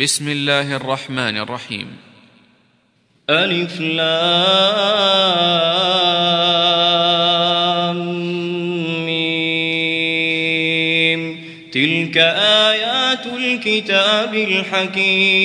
بسم الله الرحمن الرحيم. ألف لام ميم. تلك آيات الكتاب الحكيم.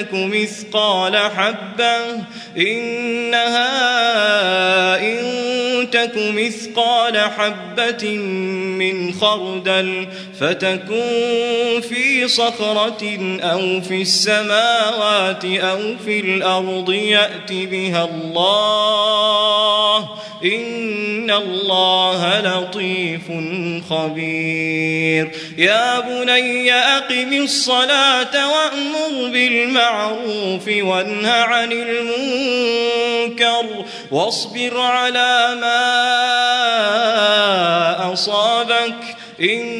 تك مثقال حبة إنها إن تك مثقال حبة من خردل فتكون في صخرة أو في السماوات أو في الأرض يأت بها الله. إن الله لطيف خبير. يا بني أقم الصلاة وأمر بالمعروف وانه عن المنكر واصبر على ما أصابك إن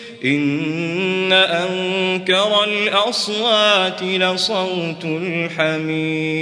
إن أنكر الأصوات لصوت الحمير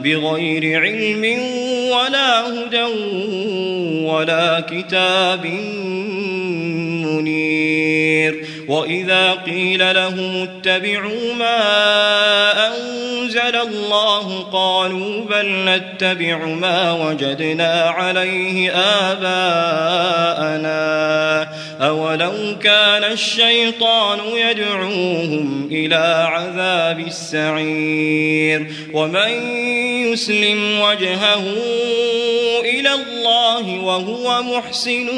بغير علم ولا هدى ولا كتاب منير. وإذا قيل لهم اتبعوا ما أنزل الله قالوا بل نتبع ما وجدنا عليه آباءنا. أولو كان الشيطان يدعوهم إلى عذاب السعير. ومن يسلم وجهه الله وهو محسن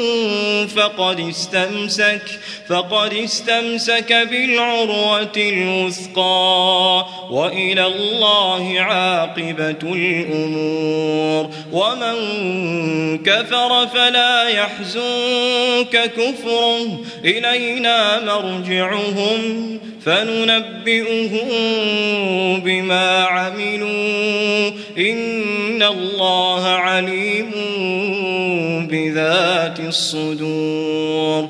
فقد استمسك فقد استمسك بالعروة الوثقى وإلى الله عاقبة الأمور. ومن كفر فلا يحزنك كفره إلينا مرجعهم فننبئهم بما عملوا. إن الله عليم بذات الصدور.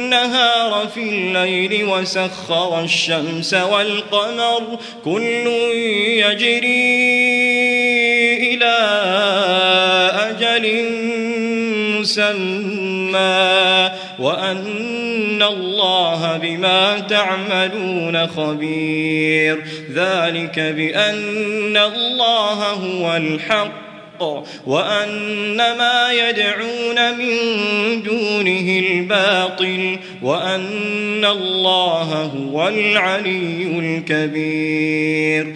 في الليل وسخر الشمس والقمر كل يجري إلى أجل مسمى وأن الله بما تعملون خبير ذلك بأن الله هو الحق وأن ما يدعون من دونه الباطل وأن الله هو العلي الكبير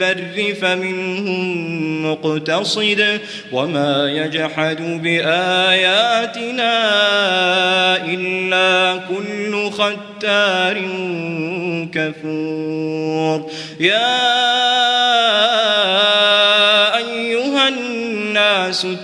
البر فمنهم مقتصد وما يجحد بآياتنا إلا كل ختار كفور. يا